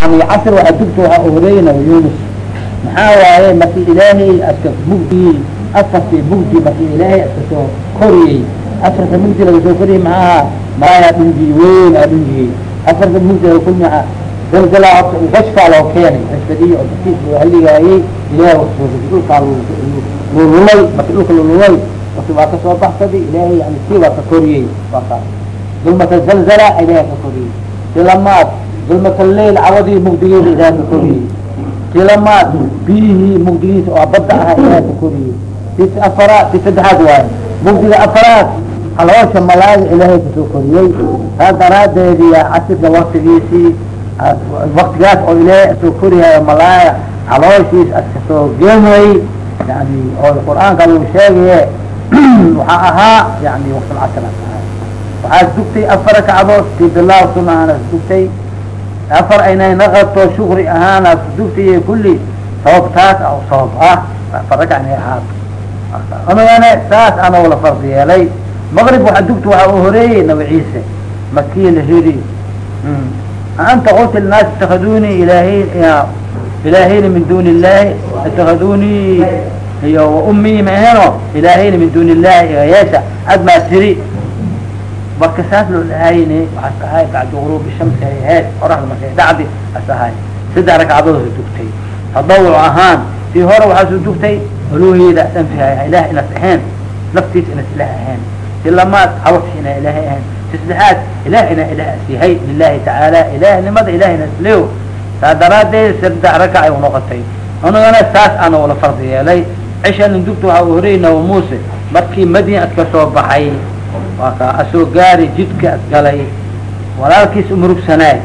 yani casr waa dugta waa horeeyna yunus maxaa waaye marki ilaahay aska mugdii afartii mugdi marki ilaahay aska soo koriyey afarta mugdi laga soo koriyey maxaaha maayaa dhungii weyn aa dhungiyey afarta mugdi laga kulmaa zalzala horta gashfaa loo keenay gashfadii oo dadkiis loo haligaayey ilaah dhulkaa lululay marki dhulka lululay marki waa ka soo baxsaday ilaahay yani sii waa ka koriyey waa kaas dulmata zalzala ilaah ka koriyey silamaad dulmata lail cawadii mugdigeeda ilaah ka koriyey silamaad biyihii mugdigiisa oo badda aha ilaah ka koriyey tis afaraad ti saddexaad waaye mugdiga afaraad haloosha malaaga ilaahay ka soo koriyey. Saas daraadeediya casirka waktigiisii waktigaas oo ilaahay soo korihayo malaaya calooshiis aska soo geenay. Yani oo qur'aanka lagu sheegaye waxaa ahaa yani waktlcasr ahaa waxaad dugtay afar kacdood ti bilaaw sunaana dugtay afar aynay naqato shukri ahaana dugtay kulli sababtaas a sabab ah afar ragc inay ahaato anagana saas ana wala fardi yeelay maqrib waa dugta waxaa u horeeyey nabi ciise makii la heli anta qulta linaas itakaduni ilahy ilaahayna min duni illahi itakaduni iyo waumii ma aheno ilaahayna min duni illahi yeesha ad maa tiri marka saas loo dhahayne waxaas ahay bacda guruubi shamsi ay ahayd qoraxda markay dhacdi as saddex ragcadood dugtay. Tadawuc ahaan tii hore waxaasuu dugtay uluhiyada asanfihay ilaah inas ahayn naftiis inas ilaah ahayn ti lamaad hawrti ina ilaahay ahayn ti saddexaad ilaah ina ilaah yahay lilahi tacaala ilaahnimada ilaah inas leo saa daraadeed saddex rakac ay unoqotay anagana saas ana wala fardi yeelay. Cishanin dugta waxaa u horeyey nabi muuse markii madiina ad ka baxay waa ka asoo gaari jidka galay walaalkiis murugsanaay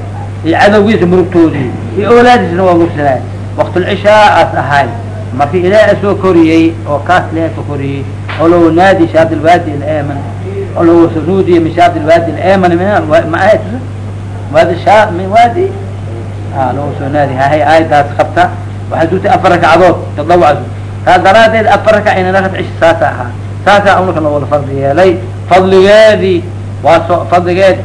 iyo cadowgiisa murugtoodii iyo oolaadiisna waa murugsanaay waktulcishaa as ahay markii ilaah asoo koriyey oo kaas ilaah ka koriyey oo naadi shaad ilwaadi ilaman oo lagu nuudiye min shaad ilwaadi ilaman ma ahayd waadi sha min waadi? Lagu soo naadi hahay aayadaas qabta. Waxaa dugtay afar rakcadood tadawacdu saa daraadeed afar rakac ina nakat cish saasa ahaa. Saasaa unaka la wada fadligeedii waa soo fadligeed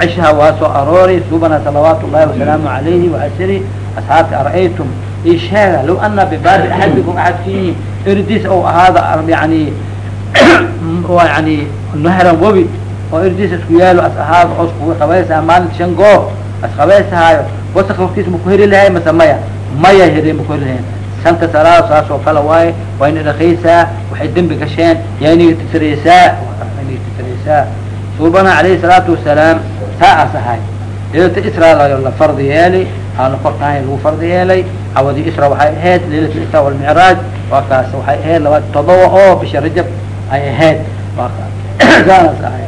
cishaha waa soo arooray subana salawaat ullahi wasalaamu alayhi waasiri asxaabti ara'aytum isheega law ana bibaabi axadikum axadkiini erdiis ou ahaada yani yani nahran webi oo erdiis isku yaalo as ahaado oo iskugu qabaysaha maalinta shan goob as qabaysahaayo. Wasaq hortiisa maku heri lahay mase maya maya heri maku heri lahayn shanta salaado saas oo kale waaye waa ina dhakaysaa waxay dembi gasheen yaa inaga titiraysaa titiraysaa suubana alayhi salaatu wasalaam taa as ahay. Leilata isra la fardi yeelay aana korkaan lagu fardi yeelay. Cawadi isra waxay ahayd lailat isra walmicraaj waa kaas waxay ahayd laba todoba oo bisha rajab ay ahayd. Waa kaas. Saas ahay.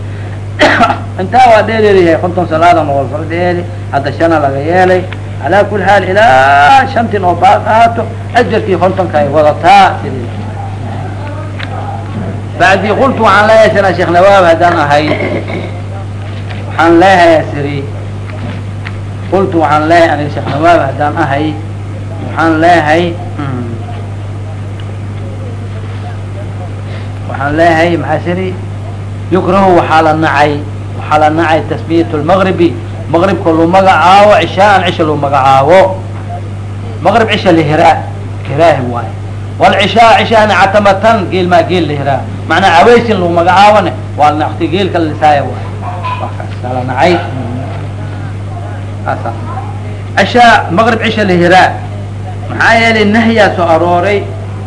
Intaa waa dheereeryahay konton salaadan oo fardi yeeli hadda shana laga yeelay. Calaa kuli xaal ilaa shantin oo baaq ahaato ajarkii kontonka ay wadataa bacdii qultu waxaan leeyahay sana sheekh nawaab haddaan ahay waxaan leehayaa siri qultu waxaan leeyahay aniga sheekh nawaab haddaan ahay waxaan leeyahay waxaan leeyahay maxaa siri yukrahu waxaa la nacay waxaa la nacay tasmiyat lmagribi maqribka lu magacaabo cishaan cisha lu magacaabo maqrib cisha lihiraa hiraahi waayo walcishaa cishahna catamatan geel maa geel lihiraa macnaa cawaysin lu magacaabone waa naqti geelka lisaaya waayo waa kaas ala nacay cishaa maqrib cisha lihiraa maxaa yeelay nahyaa soo arooray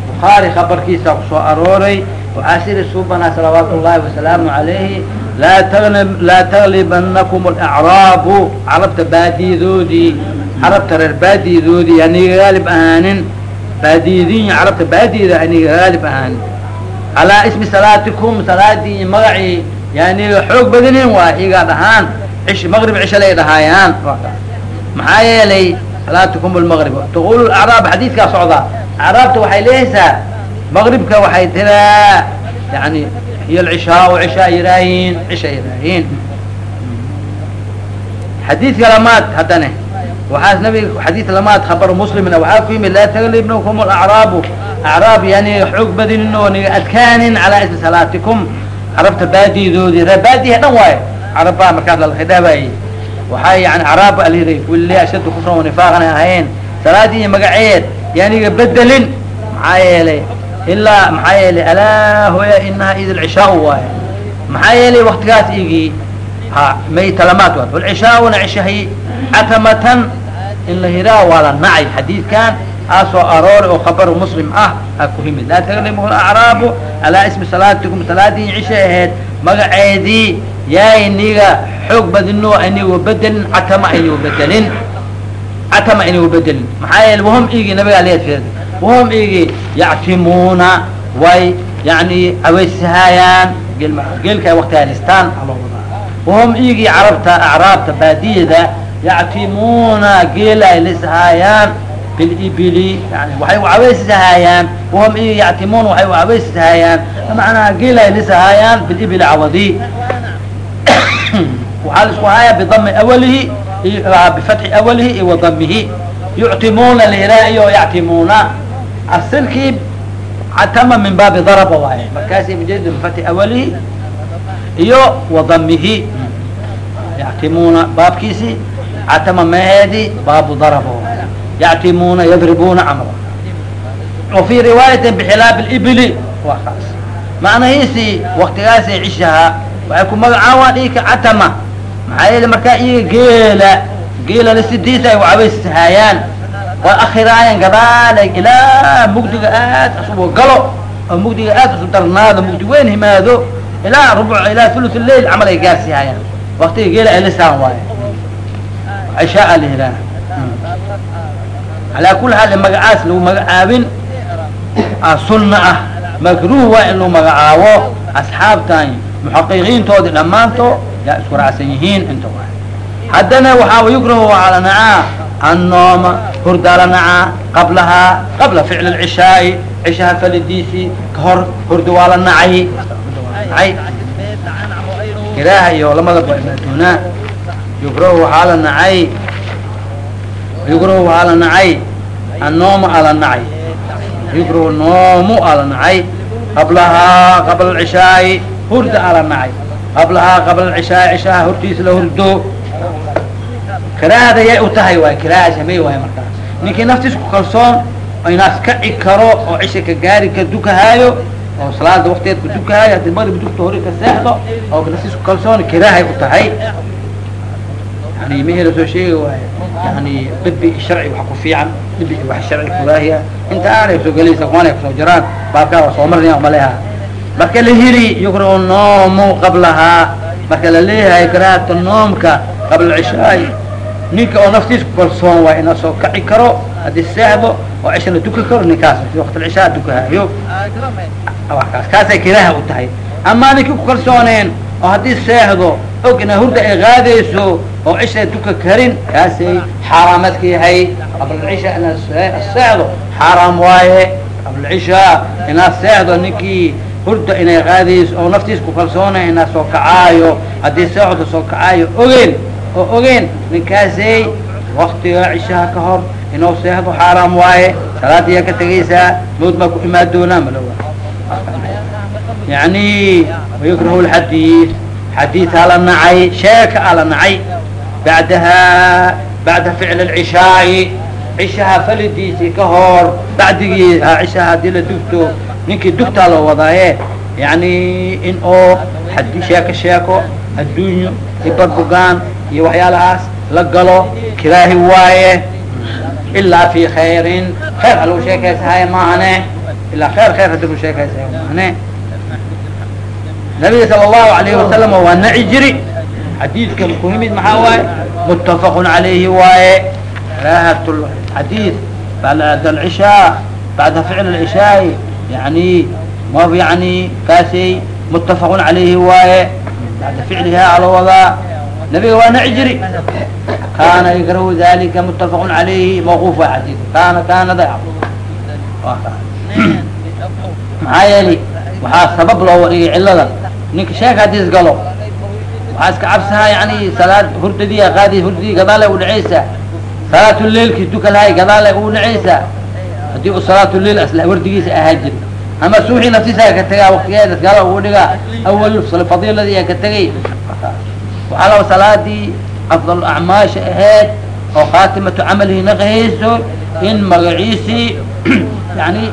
bukhaari khabarkiisa ku soo arooray waxaa siri suubanaa salawaatu ullahi wasalaamu alayhi laa taglibanakum alacraabu carabta baadiyadoodii carabta reer baadiyadoodii aniga gaalib ahaanin baadiyadiin carabta baadiyada aniga gaalib ahaanin calaa ismi salaatikum salaadii magacii yaaniga xoog badinin waa igaa dhahaan maqrib cisha lay dhahaayaan. Maxaa yeelay salaatikum lmaqrib taqul acraab xadiidkaa socdaa acraabta waxay leehaysaa maqribka waxay tiraa yani hiy alcishaa cishaa yiraahiin cisha yiraahiin. Xadiidka lamaad haddane waxaas nabiga xadiid lamaad khabar muslimna waxaa ku yimid laa taglibnakum alacraabu acraab yani xoog badinin oo niga adkaanin calaa ismi salaatikum carabta baadiyadoodii reer baadiha dhan waayo carabaa markaas lalkhidhaabayey waxaa yani caraab aliday kulli ashadda kufran nifaaqan ahayn salaadii iyo magaceed yaaniga bedelin maxaa yeelay ilaa maxaa yeelay alaa hoya inaha id lcishaa waaye maxaa yeelay waktigaas igii ha may talamaad waad walcishaa'una cishahi catamatan in la hiraa waa la nacay xadiidkan aa soo aroori oo khabar muslim ah aa ku himid. Laa taklimuhu acraabu alaa ismi salaatikum salaadii cisha ahayd magaceedii yaay niga xoog badino ayniga bedelin catama ayniga bedelin catama ayniga bedelin. Maxaa yeele wahum igi nabiga aled fiirda wahum igi yactimuuna way yani aweysahaayaan geel geelka ay wakti haystaan. Wahum igi carabta acraabta baadiyada yactimuuna geela ay lisahaayaan bilibili yani waxay ucaweysisahayaan wahum igi yactimuuna waxay ucaweysisahayaan macnaha geela ay lisahaayaan bilibili cawadi waxaa la isku hayaa bidami awalihi bifatxi awalihi iyo wadamihi yuctimuuna lairaa iyo yactimuuna asilkii catama min baabi daraba waaye markaasi mujed bifatxi awalihi iyo wadamihi yactimuuna baabkiisi catama meheedi baabu waaye yactimuuna yadribuuna camra wa fii riwaayati bxilaab ibili waa kaas macnahiisi waktigaasay cishahaa waxay ku magacaabaan ika catama maxaa yeele markaa iyaga geela geela lasidiisa ay ucabaysahaayaan waa akhiraayaan gadaalay ilaa mugdiga aad asubo galo oo mugdiga aad isu darnaado mugdi weyn himaado ilaa rubu ilaa thuluth lail camal ay gaarsiihayaan waktiga geela ay lisaan waaye cishaa la yihaaha alaa kuli xaal magacaas lagu magacaabin sunna ah makruh waa in lagu magacaabo asxaabtan muxaqiqiintoodi dhammaanto yaa isku raacsan yihiin inta waay haddana waxaa yukrahu waxaa la nacaa annooma hurdaa la nacaa qablahaa qabla ficli lcishaai cishaha falidiisii ka hor hurda waa la nacay kiraaha iyo lamadaba maaduna yukrahu waxaa la nacay. Yukrahu waxaa la nacay. Annooma aa la nacay. Yukrahu noomu aa la nacay. Qablahaa qabla alcishaai hurda aa la nacay. Qablahaa qabla alcishaai cishaha hortiisa la hurdo. Karaahada yay u tahay waay karaaha samey waay markaa ninkii naftiis ku kalsoon inaas kaci karo oo cisha ka gaari ka dukahaayo oo salaada wakteed ka dukahaayo haddii marib dugta hore ka seexdo oo naftiis ku kalsoon karaahay u tahay yani mihii la soo sheegi waayo yani dibi sharci wax ku fiican dibi wax sharci kuraahiya inta aanay soo gelaysa kuwan ay ku soo jiraan baabkaa waa soo marnaya maleha marka la hiri yukrahu noomu qablahaa marka la leeyahay karaahata noomka qabla cishaai ninka oo naftiis kalsoon waa ina soo kaci karo haddii seexdo oo cishana duki karo ninkaas waqtilcishaa dukahaayo kaas kaasay kiraaha u tahay amaa ninkii ku kalsooneen oo haddii seexdo og ina hurda ay qaadayso oo cisha duka karin kaasay xaaraamadka yahay. Qablacisha inaad seexdo xaaraam waaye. Qablacishaa inaad seexdo ninkii hurda inay qaadayso oo naftiis ku kalsoonay inaad soo kacaayo. Haddii seexdo soo kacaayo ogeen oo ogeen ninkaasay waktiga cishaha ka hor inuu seexdo xaaraam waaye. Salaadiyaa ka tegaysaa mawd baa ku imaan doonaa malowa yani wayukrahu lxadiid xadiidaa la nacay sheeka la nacay bacdaha bacda ficli lcishaai cishaha falidiisii ka hor bacdigii cishaha haddii la dugto ninkii dugtaa loo wadaaye yani in oo hadi sheeko sheeko adduunyo iyo barbugaan iyo waxyaalahaas la galo kiraahi waaye ilaa fi khayrin khayr ha lagu sheekaysahaye maahane ilaa khayr khayr haddii lagu sheekaysahaye maahane nabiga sala allahu alayhi wasalam waa naci jiri. Xadiidka kuhimid maxaa waaye? Muttafaqun calayhi waaye. Karahat xadiid bacda alcishaa bacda ficl alcishaai yani ma yani kaasay muttafaqun calayhi waaye. Bacda ficliha ala wadaa nabiga waa naci jiri. Kana yakrahu dalika muttafaqun calayhi mawquuf waa xadiid kana kanada maxaa yeeli waxaa sabab looga dhigay cilada ninka sheeka hadis galo waxaa iska cabsahaa yani salaad hurdadiia qaadi hurdadii gadaale u dhacaysa salaatuleilkii dukalahay gadaale u dhacaysa haddii u salaatuleil asla wardigiisa ahaa jiri ama suuxii naftiisa ka tagaa waktigeeda gaala ugu dhigaa awal fadiiladii ka tegay waxaa laba salaadii afdal acmaasha ahayd oo khaatimatu camalihi naqahayso in magaciisii yani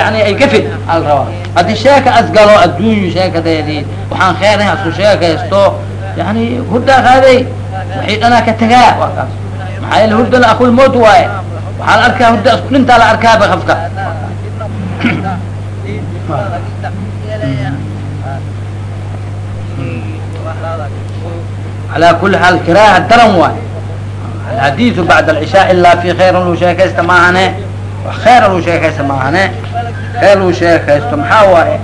yani ay gafid aa la rabaa haddii sheeka as galo adduunyu sheekadeedii waxaan kheerahay asku sheekaysto yani hurdaa qaaday waxii dhanaa ka tagaa waa kaas maxaa yaele hurda la aqul mowt waaye waxaa la arkaa hurda isku dhintaa la arkaaba qafka alaa kuli xaal kiraaha daran waay alxadiiu bacda alcishaa ilaa fi khayran lu sheekaysta maahane khayr lu sheekaysta maahane khayr lu sheekaysto maxaa waaye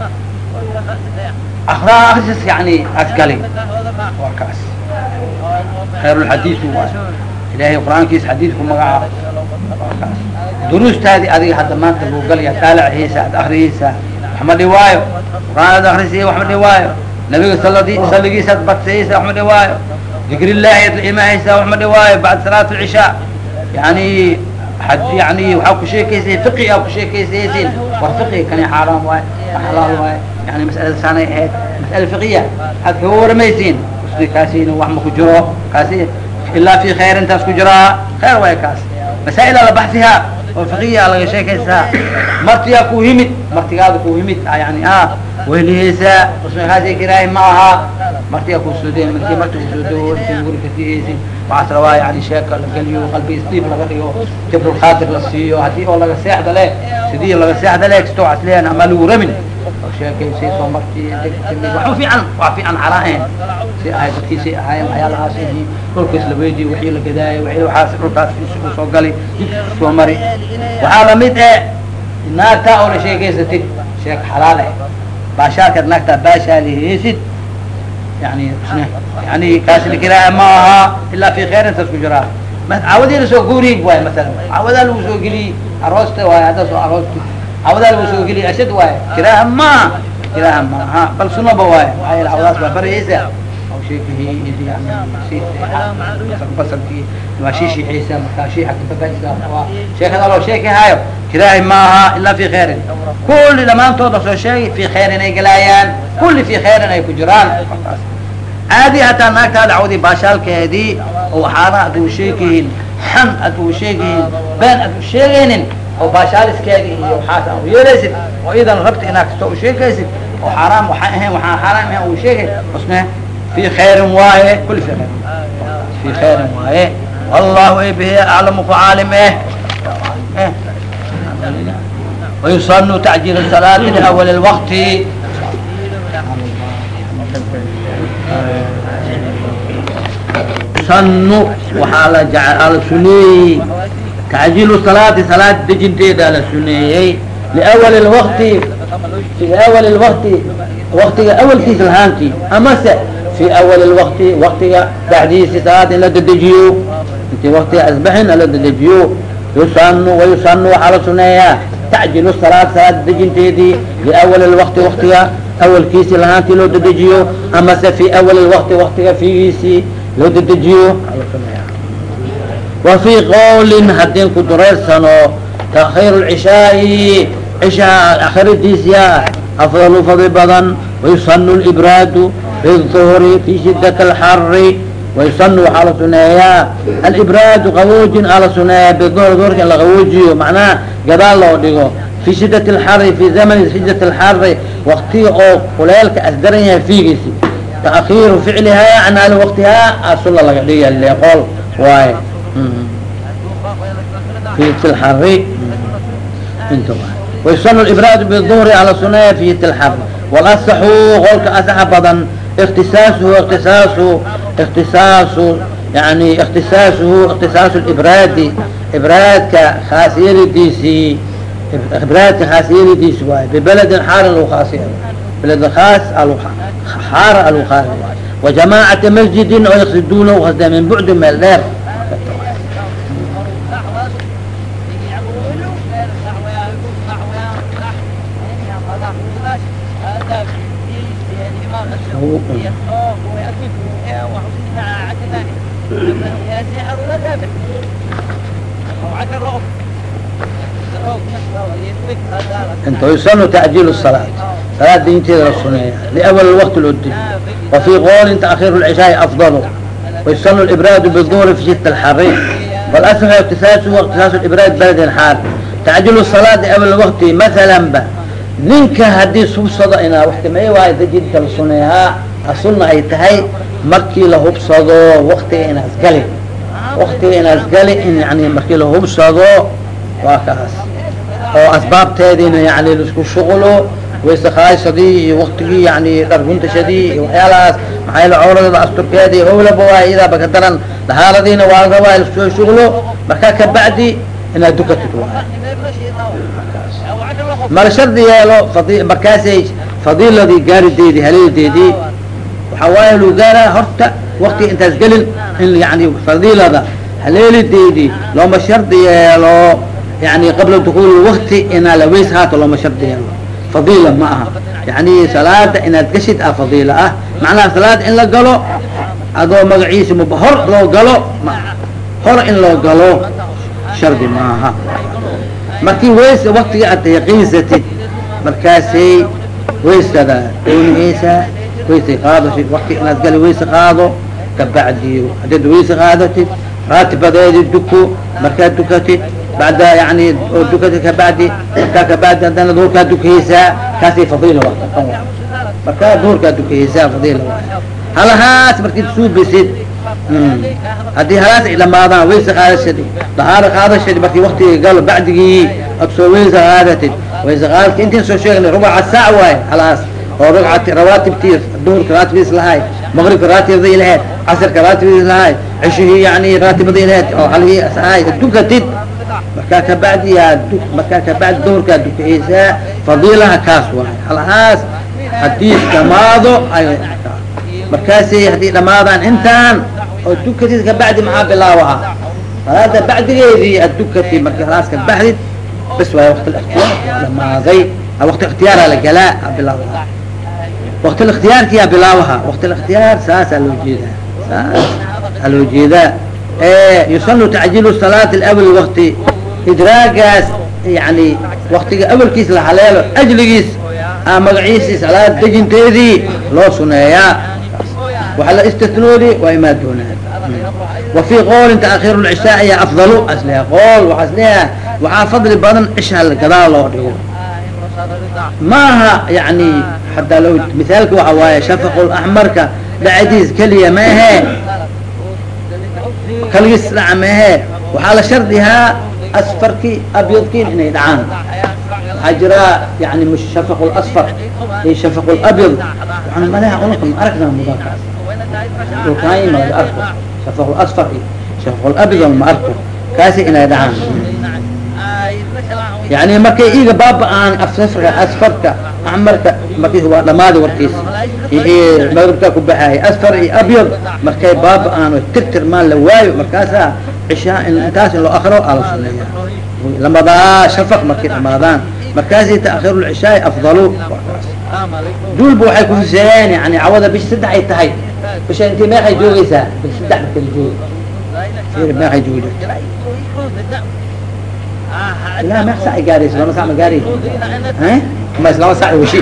akraa akris yani asgali waa kaas khayrulxadiidu waay ilaahay qur'aankiisa xadiidku magaca waa kaas duruustaadii adiga hadda maanta luu galaya taalaciisa ad akrihiisa waxma dhi waayo qur'aan ad akrisiya waxma dhi waayo nabiga salligiisa ad badsayaysa waxma dhi waayo dikrillaahi ad la imaahaysa waxma dhi waayo bacd salaat alcishaa yani ad yani waxaa ku sheekaysay fiqi aa ku sheekaysaysin war fiqi kani xaaraam waaye xalaal waaye yani mas'alada saanay ahayd mas'ala fiqiya aad kaga waramaysiin kaasina wax ma ku jiro kaasi ilaa fi khayr intaas ku jiraa khayr waay kaas masaa'ila la baxsihaa oo fiqiya laga sheekaysaa martiyaa ku yimid martigaada ku yimid yani a wehlihaysaa usmakaasi kiraahi ma aha martiyaa kusooday marki marti kusoodo inti guri kasihaysin waxaas rabaa yani sheeka la geliyo qalbi isdiib laga dhigo jabrulkhaatir la siiyo haddii oo laga seexda le sidii laga seexda le kasto waxas leeyan ama lagu ramin oo sheekaysay soo marti waxma fiican waa fiican xaraahen si ahay dadkiisay ahaayeen waxyaalahaas ihi dhulkaas la weydiyo wixii la gadaayo wixii waxaas dhulkaas isugu soo gali jidka soo mari waxaa la mid eh naagtaa oo la sheekaysatid sheek xalaal eh baashaarkaad naagtaa baashaalihaysid yani yani kaasi lakiraaha ma aha ilaa fi khayr intaas ku jiraa caawadii la soo guuriy waay masalan caawadaa lagu soo geliyey aroosta waay hadda soo aroosti caawadaa lagu soo geliyey ashad waay kiraaha maaha kiraaha maaha bal sunaba waay maxaa yeele cawadaas baa barayeysa aw sheekihii yani basalkii waa shiishiixaysa markaa shiixa kababaisaa sheekada loo sheekihaayo kiraahi maaha ilaa fi khayrin kulli dhamaantooda soo sheegay fi khayrin ay galaayaan kulli fi khayrin ay ku jiraan caadi hataa naagtaada cawdii baashaalkeedii oo waxaana ad u sheegihiin xan ad u sheegihiin been ad u sheegaynin oo baashaaliskeedi iyo waxaas ad u yeelaysid oo idan rabta inaa kasta u sheegaysid oo xaaraam waxaa ahayn waxaan xaaraam ahayn uu sheegay usne في خير waaye kuli في خير. في خير waaye والله b أعلم kuعاalم h ويuصن تعجيل الصلاaة لأول الوقت. n waxaa la suneeyey tacjiilu salaati salaad dejinteedaa la suneeyey liawali lwakti liawali lwakti waktiga awalkiis lahaantii amase fii awali waqti waktiga dhexdiisa salaad in la dedejiyo intii waktiga asbaxin ala dedejiyo yusan wayusanu waxaa la suneeyaa tacjilu salaad salaad dedejinteedii liawali waqti waktiga awalkiisii lahaantii loo dedejiyo amase fii awali waqti waktiga fiigiisii loo dedejiyo wa fii qawlin haddin ku dureysano taakhiir cishaai cishaa akhiridiisiyaa afdal fadli badan wayusanu libraadu fi duhri fi shidat alxari wayusanu waxaa la suneeyaa alibraadu qawoojin aa la suneeyaa biduhr duhrka in la qawoojiyo macnaha gadaal loo dhigo fi shidat alxari fi zamani shidat alxari waktiga oo kuleelka asdaran yahay fiigiisi taakhiiru ficlihaa can ali waktihaa asula laga dhiga leeqol waaye fi ari ويصن الإبراد بالظهر على سنايا في الحر والأصح قولك أصح بدن اختصاصه اختصاصه اختصاصه يعني اختصاصه اختصاص الإبراد إبراد كخاصية ديسي إبراد كخاصية ديسي واي ببلد حار الوخاصية بلد ويأذنكم وأعطيها عشر ثاني يا سحر لا تابع أو عشر رؤوس انت يسن تأجيل الصلاة صلاة دي انت رسولية لأول الوقت الأدي وفي غول تأخير العشاء أفضل ويسن الإبراد بالظهر في شدة الحرين والأسمى اغتساس واغتساس الإبراد بلد الحار تعجيل الصلاة لأول الوقت مثلا بقى ninka haddii hubsado inaa waxtimay waayo dajinta la suneeyaa asulna ay tahay markii la hubsado waktiga inaas gali. Waktiga inaas gali in yani markii la hubsado waa kaas. Oo asbaabteediina yani la isku shuqlo waysakaasadii iyo waktigii yani dharguntashadii iyo waxyaalahaas maxaa yale cawradada asturkeedii owlaba waay idaaba ka daran. Dahaaradiina waa rabaa la soo shuqlo markaa kabacdi inaad dukatid waay mala shardi yeelo markaasay fadiiladii gaarideedii haleedeedii waxaa waaye lu gaaraa horta waktiga intaas gelin in yani fadiilada haleelideedii looma shardi yeelo yani qabla dukuuli wakti inaa la weys haato looma shardi yeelo. Fadiila ma aha. Yani salaada inaad gashid ah fadiila ah. Macnaha salaada in la galo adoo magaciisa hor loo galo hor in loo galo shardi maaha markii ways waktiga aad yaqiinsatid markaasay waysada doonihaysaa waysay qaadashid wakti inaad gali wayse qaado kabacdi haddaad wayse qaadatid raatibadeedi duko markaad dukatid bacda yani oo dukatid kabacdi markaa kabacdi haddana duhurkaa dukahaysaa kaasay fadiila wa markaa duhurkaa dukahaysaa fadiila wa halahaas markiid suubisid haddii halaas ay dhamaadaan wayse qaadashadi dahaaro qaadashadi markii waktiga galo bacdigii ad soo wayse qaadatid wayse qaadadka intiin soo sheegnay rubaca saac waaye halaas. Oo ragcati rawaatibtii duhurka raatibadiis lahayd maqribka raatibadii lahayd casrka raatibadiis lahayd cishihii yani raatibadii lahayd oo halihii ahay dukatid markaa kabacdi yaa du markaa kabacdi duhurkaa dukahaysaa fadiilaha kaas waaye. Halahaas hadiis dhamaado ay markaasay haddii dhamaadaan intaan oo dukatid kabacdi maxaa bilaawaha salaada bacdigeedii ad dukatid markii halaas kabacdid bas waay waqti اktiyaar dhamaaday waqti اktiyaara la galaa bilaawaha waqti اktiyaarkiyaa bilaawaha waqti اktiyaar saasaa loo jeedaa saas aa loo jeedaa yusanu tacjilu salaat اأwl waqti idraagaas yani waktiga awelkiis la haleelo ajligiis a magaciisi salaad dejinteedii loo suneeyaa waxa la istinoodi waa imaa doonaan وفي qول تأkير العشاء ya أفضل asleha qol waa isleeyaha waxaa fadli badan cisha gadaal loo dhigo maaha yani hadaa lo مثaalka waxa waaye shafq الأحمرka dhacdiis keliya ma ahe kaligiis dhaca ma ahe waxaa la shardihaa asfarki abyadkin inay dhacaan waxaa jira yani mش shafq الأصفر iyo shafq الأbyض waxaan maleha unaka ma aragna mudakaas dhulkaay ma arko. Shafq asfar iyo shafq abyض ma arko. Kaasi inay dhacaan. Yani markay iga baaba-aan asfarka asfarka axmarka marki waa dhamaadi warkiisa magribkaa ku baxaaya asfar iyo abyad markay baaba-aan o tirtir maan la waayo. Markaasaa cishaa intaas in loo akro ala suneeya lamadaa shafaq markay dhamaadaan markaasi taakhiru lcishaai afdalu. Duulba waxay kufiseeyeen yani cawada bish saddex ay tahay bisha inti meeqay joogaysaa saddex marka la jooga meeqay joogi jirta ilaa meeq sac ay gaaraysa lama sac ma gaari mas lama sac weshi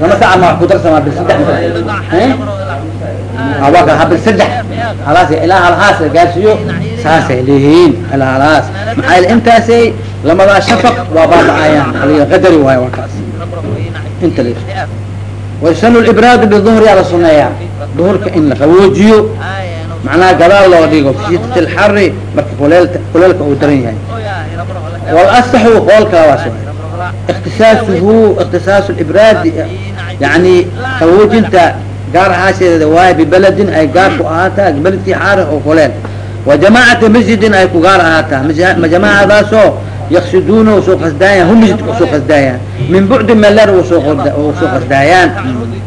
lama saca ma ku darsamaa bil saddex awaka ha bil saddex halaas ilaa halhaas la gaarsiiyo saasay leeyihiin ilaa halhaas maxaa yele intaasay lamadaa shafaq waa baaba-ayaan aliga qadari waayo waa kaas inta la wayusanu libraadu biduhri yaa la suneeyaa duhurka in la qaboojiyo. Macnaha gadaal loo dhigo shidat alxari marka kuleelta kuleelka uu daran yahay. Walasaxu qoolka waas اktisaasuhu اktisaasu ibraadi yani qaboojinta gaar ahaasheeda waayo bibeledin ay gaar ku ahaataa beledkii xaari oo kuleel wajamacati masjidin ay ku gaar ahaataa. Majamacadaasoo yaksiduna u soo qasdaayaan hu masjidka u soo qasdaayaan. Min bucdi meler u soo qasdaayaan. waali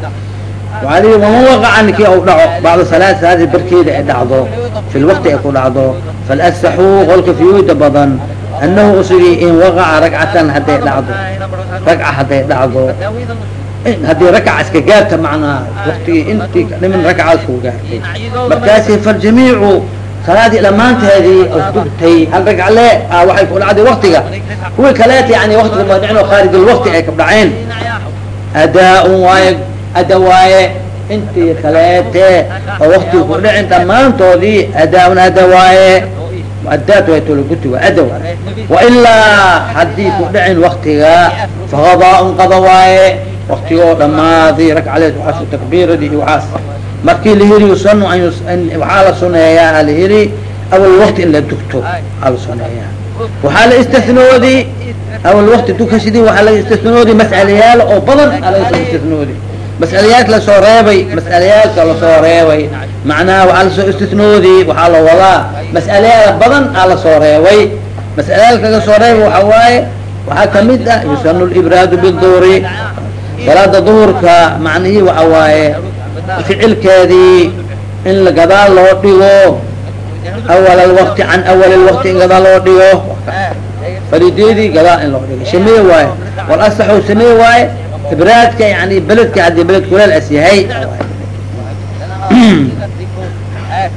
waman waqaca ninkii u dhaco? Bacda salaad salaadii barkeeda ay dhacdo. Fi lwaqti ay ku dhacdo. Falasaxu qolka fiyuuda badan. Anahu usigi in waqaca ragcatan hadday dhacdo. Ragca hadday dhacdo. Haddii rakaca iska gaarta macnaha waktigii intii dhimin rakacaas ku gaartay. Markaasi faljamiicu salaadii dhamaanteedii dugtay hal ragca le waxay ku dhacday waktiga kuwii kaleet yani waktiga madicin oo khaarij lwakti ay ka dhaceen. Adaa-un waaye ada waaye intii kaleete oo waktiga ku dhicin dhammaantoodii adaa-un ada waaye muadaat way tolaguti waa ada waaye wailaa haddii ku dhicin waktiga faqadaa-un qada waaye waktiga oo dhamaaday ragcadeed waaas takbiiradi iyo waaas markii lahiri yusanu an waxaa la suneeyaa alahiri awal wakti in la dugto aa la suneeyaa waxaa la istinoodi awal wakti dukashadii waxaa laga istinoodi mas'alayaal oo badan aa laga istinoodi mas'alayaalka la soo reebay mas'alayaalka la soo reebay. Macnaha waxaa la soo istinoodi waxaa la wadaa mas'alayaal badan aa la soo reebay. Mas'alayaalka laga soo reebay waxaa waaye waxaa ka mid ah yusanu libraadu biduhri salaada duhurka macnihii waxa waaye ficilkeedii in gadaal loo dhigo awal alwakti can awal lwakti in gadaal loo dhigo. Farideedii gadaal in loo dhigo. Sameye waaye wal asaxu sameye waaye ibraadka yani beledka haddii beled kuleel as yahay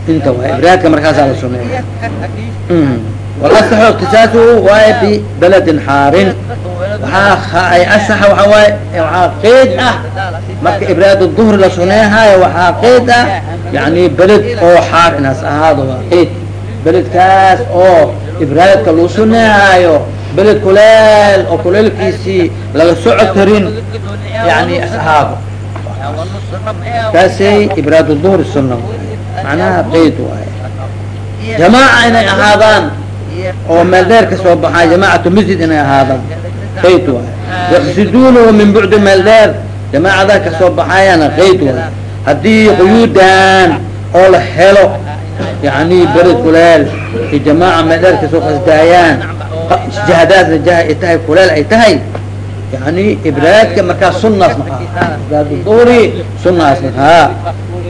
inta waay ibraadka markaasaa la suneeya wal asaxu iktisaasuhu waaye bi beledin xaarin waxaa ay asaxa waxa waaye waxaa qeyd ah marka ibraad duhri la suneehaayo waxaa qeyd ah yani beled oo xaar inaas ahaado waa qeyd beledkaas oo ibraadka lagu suneehaayo beled kuleel oo kuleelkiisii laga soco karin yani as ahaado kaasay ibraad duhri suna macnaha qeyd waaye jamaaca inay ahaadaan oo meel dheer ka soo baxaa jamaacatu masjid inay ahaadaan. Qayd waay. Yaqsiduunahu min bucdi meel dheer jamaacada ka soo baxayana qayd waay. Haddii quyuudan oo la helo yani beled kuleel iyo jamaaca meel dheer ka soo qasdaayaan jahadaasna jah ay tahay kuleel ay tahay yani ibraadka markaa sunaas mahaa ibraad duhri sunaas mahaa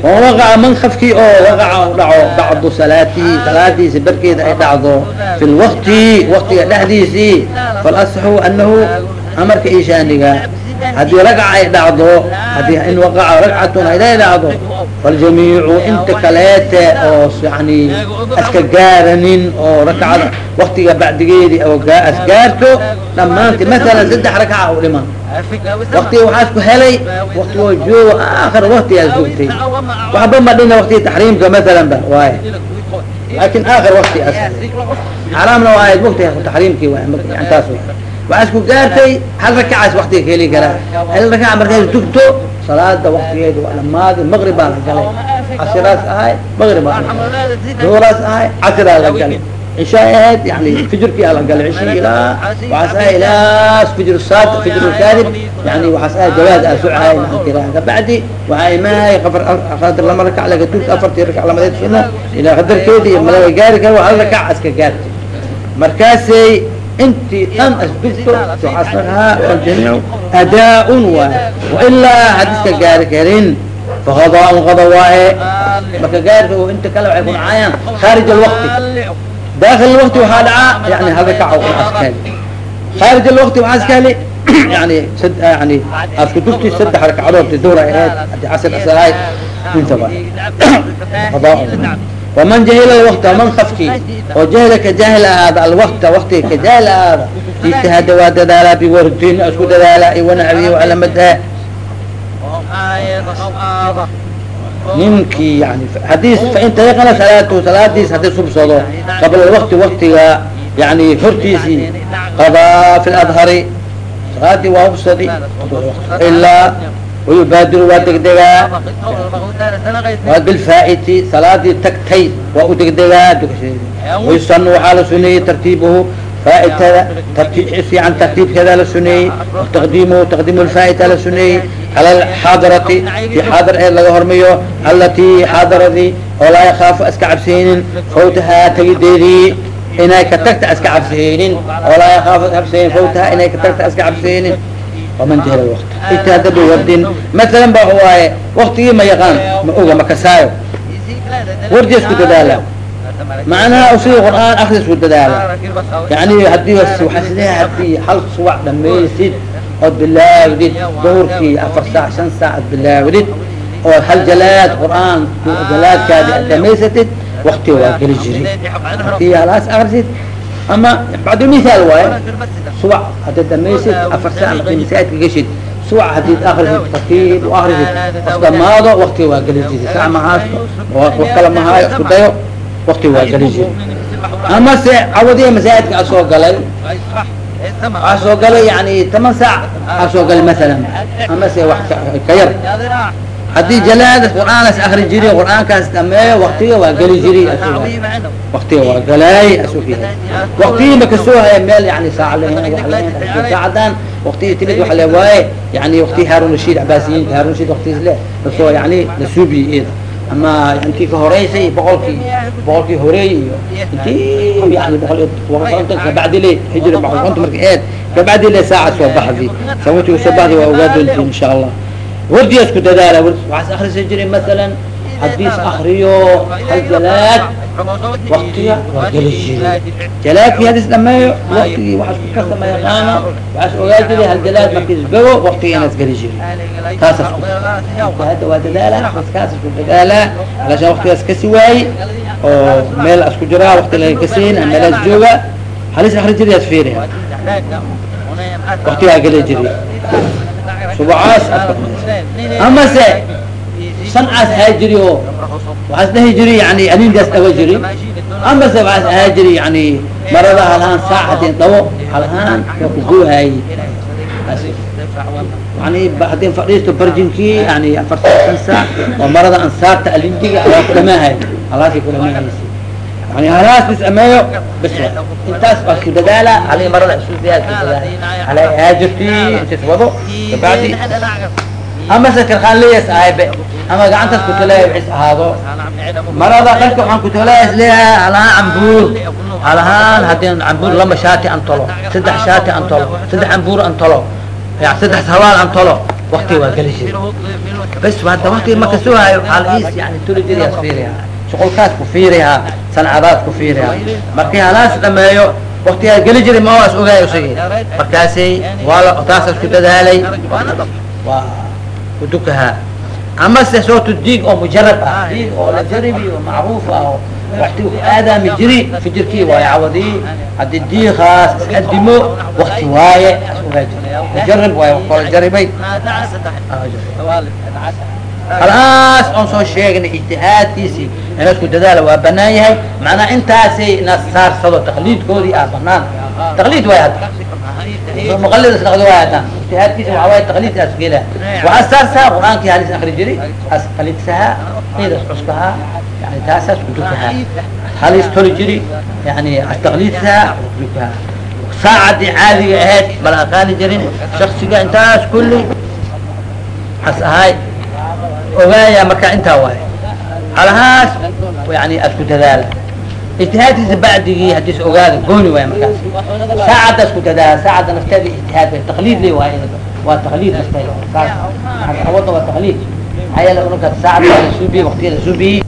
oo waqaca mankafkii oo waqaca dhaco bacdu salaatihi salaadiisi barkeeda ay dhacdo fi lwakti waktiga dhexdiisii falasaxu anahu amarka ishaaniga haddii ragca ay dhacdo haddii in waqaca ragcatun ayday dhacdo faljamiicu inta kaleete oo yani aska gaaranin oo rakcada waktiga bacdigeedii as gaarto dhamaanti masalan saddex rakca u dhiman. Waktiga waxaas ku helay waktigoo joogo aakar waktigaas joogtay. Waxba ma dhina waktiga taxriimka masalan ba waay laakin aakar wakti as. Xaraamna waa ahayd waktiga taxriimkii taas waxaas ku gaartay hal rakacaas waktiga ka heli karaa hal rakaca markaas dugto salaada waktigeeda waa dhamaadi maqrib baa la galay. Casiraas ahay maqrib baa la duhuraas ahay casiraa la galay. Cishaa ahayd yani fijirkii ala galay cishi ilaa waxaas ahay ilaa fijr sad fijr kadib yani waxaas ahay jawaaz aa socahay maankiraa kabacdi waxaa imahay qadar lama rakac laga dugta afartii rakac lamadeed suna ilaa qadarkeedi malaga gaari kara hal rakac aska gaartay. Markaasay intii dhan asdugto soasnahaa aljamiicu adaa-un waaye wailaa hadiska gaari karin faqadaa-un qada waaye marka gaarika oo inta kale waxay ku dhacayaan khaarij alwakti daakil alwakti waxaa dhacaa yani hal rakaca askali khaarij alwakti waxaa askali yani yani asku dugti saddex rakacadood duhur ay ahayd haddii waman jahila alwakta man qafkii oo jahla ka jaahil ahaada alwakta waktiga ka jaahil ahaada ijtihaada waa dadaalaa biwardin isku dadaalaa i wanaxwihi walamadha ninkii yani haddii fain tayaqana salaatahu salaadiis haddii subsado qabla alwakti waktiga yani hortiisii qadaa fi ladhari salaadii waa hubsadi ilaa wayubaadiru waa degdegaa waa bilfaa'iti salaadii tagtay waa u degdegaa wayusanu waxaa la suneeyey tartiibuhu faa'itada tartiib fiican tartiibkeeda la suneeyey taqdiimuhu taqdiimu lfaa'ita la suneeyey cala alxaadirati fi xaadir ee laga hormayo alatii xaadiradii oo laa yakaafu iska cabsaynin fawtahaa tegideedii inay ka tagta iska cabsaynin oo laa yakaafu cabsaynin fawtahaa inay ka tagta iska cabsaynin aman jahla waqt itaada biwardin maalan ba waaye waktigii ma yaqaan ma oga makasaayo wardi isku dadaala. Macnaha usida qur'aan akri isku dadaala. Yani haddii waaa sidee haddii hal suwac dhamaysid ood bilaawdid duhurkii afar saac shan saac ood bilaawdid ood hal jalaad qur'aan jalaadkaadi ad dhamaysatid waktiga waa geli jiri haddii halaas akrisid ama bacdulmithaal waaye subax hadda dhamaysid afar saac markay masaajidka geshid suwac haddii akrisid tartiib u akrisid os dhamaado waktiga waa geli jiri sac ma haasto wax kala mahaayo isku dayo waktiga waa geli jiri ama se cawadiya masaajidka a soo galay waxaa soo galay yani toban saac aa soo galay masalan ama se wax ka yar haddii jalaada qur'aan las akri jiri qur'aankaas dhameeyo waktiga waa geli jiri waktiga waa galaay waktigii ma ka soo haya meel yani saaca lahayn saacadan waktigii timid waxa le waaye yani wakti haarun rashiid cabaasiyiinta haarun rashiid waktigiis le la soo yani lasuubiye iyada ama intii ka horeysay boqolkii boqolkii horeey iyo intii yani boqol iyo konton kabacdi le hijri boqol konton marka eed kabacdi le saaca soo baxdi. Sababtii soo baxdi waa ogaa doontiin insha allah wardiya isku dadaala waxaas akrisa jiray masalan haddiis akriyo hal jalaad waktiga waa geli jiray jalaadkii hadis dhameeyo waktigii waxaas ku kasama yaqaano waxaas ogaa jiray hal jalaad markiis bego waktiga inaas geli jiray taasas hadda waa dadaala askaas isku dadaala alashaan waktigaas kasi waaye oo meel asku jiraa wakti laga kasayn ama meelaas jooga halis akri jiray as fiiriha waktigaa geli jiray subacaas. Ama se sancaas ahaa jiri oo waxaas dhahi jiri yani anindaas dhawa jiri. Ama se waxaas ahaa jiri yani marada halahaan saac hadin dhawo halahaan waa kuguhaay yani hadin fadhiisto barjinkii yani afartan saac oo marada ansaarta alindiga waa kulamahay halaasay kulamahaysa yani halaas bis ameeyo bis intaas waa isku dadaala hali marada dadaala. Hala haajirti intis wado kabacdi ama se karkaanleyas ahaybe ama gacantaas kutaleeya wixis ahaado. Marada dharka waxaan kutaleeyas leeyahay halahaan cambuur halahaan haddii cambuur lama shaati an tolo saddex shaati an tolo saddex cambuur an tolo ya saddex sawaal an tolo. Waktiga waa geli jiri bas hadda waktiga ma ka soo hayo haliis yani tuli jiriyaas fiiriha shuqulkaas ku fiirihaa sancadaad ku fiirihaa markii halaas dhameeyo waktigaa geli jiri ma waas ogaay usagi markaasay waa taas isku dadaalay waa kudukahaa ama se sootu diig oo mujarab ah diig oo la jaribi oo macruuf ah oo waktiga ku aadaami jiri fijirkii waaye cawadii haddii diikaas is-adimo wakti waaye as ogaa jiri mujarab waaye kala jaribay halaas oon soo sheegnay ijtihaadkiisii ina isku dadaala waa banaan yahay macnaa intaasay na saarsado taqliidkoodii ah banaan taqliid waay hadda muqalid isnaqdo waay hadda ijtihaadkiisa waxaa waay taqliidka as gela waxaa saarsaa qur'aankii halis akri jiri as qalidsahaa idas cuskahaa yani taasaas kudukahaa halis toli jiri yani as taqliidsahaa kudukahaa saacadii caadiga ahayd mala aqaani jirin shaksiga intaas kulli as ahay ogaaya marka intaa waay halahaas yani asku dadaala ijtihaadkiisa bacdigii haddiis ogaada gooni waay markaas. Saacadda asku dadaala saacadda nafteeda ijtihaad bay taqliid le waay waa taqliid nafteeda saas awadna waa taqliid maxaa yeele unaka saacadda la suubiyey waqtiga la suubiyey